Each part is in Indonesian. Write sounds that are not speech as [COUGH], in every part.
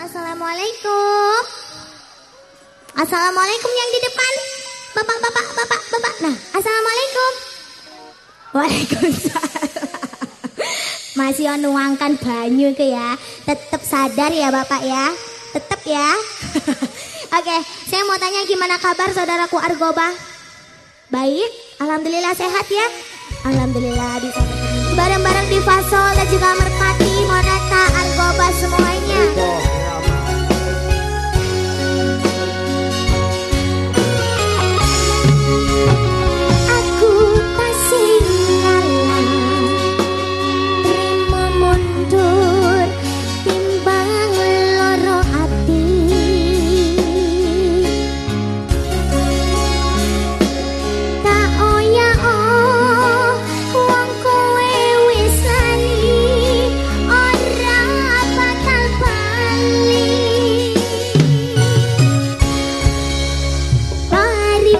Assalamualaikum. Assalamualaikum yang di depan. Bapak, bapak, bapak, bapak. Nah, assalamualaikum. Waalaikumsalam. Masih nuangkan banyu ke ya. Tetap sadar ya bapak ya. Tetap ya. [LAUGHS] Oke, saya mau tanya gimana kabar saudaraku Argoba? Baik, alhamdulillah sehat ya. Alhamdulillah bisa bareng-bareng di Fasol dan juga Merpati, Monata, Argoba semua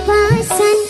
pasang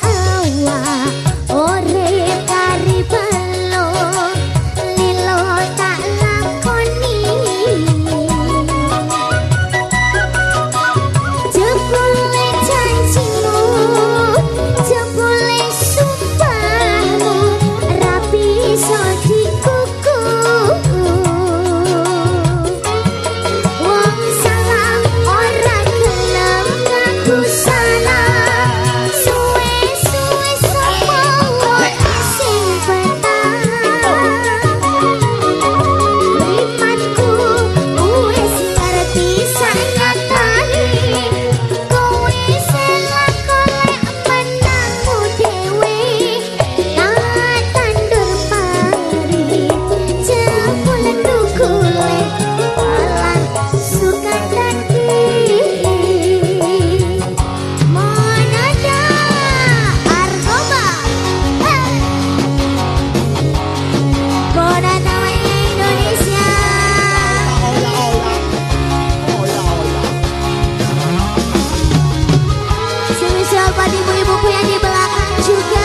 Tempat ibu-ibu yang di belakang juga.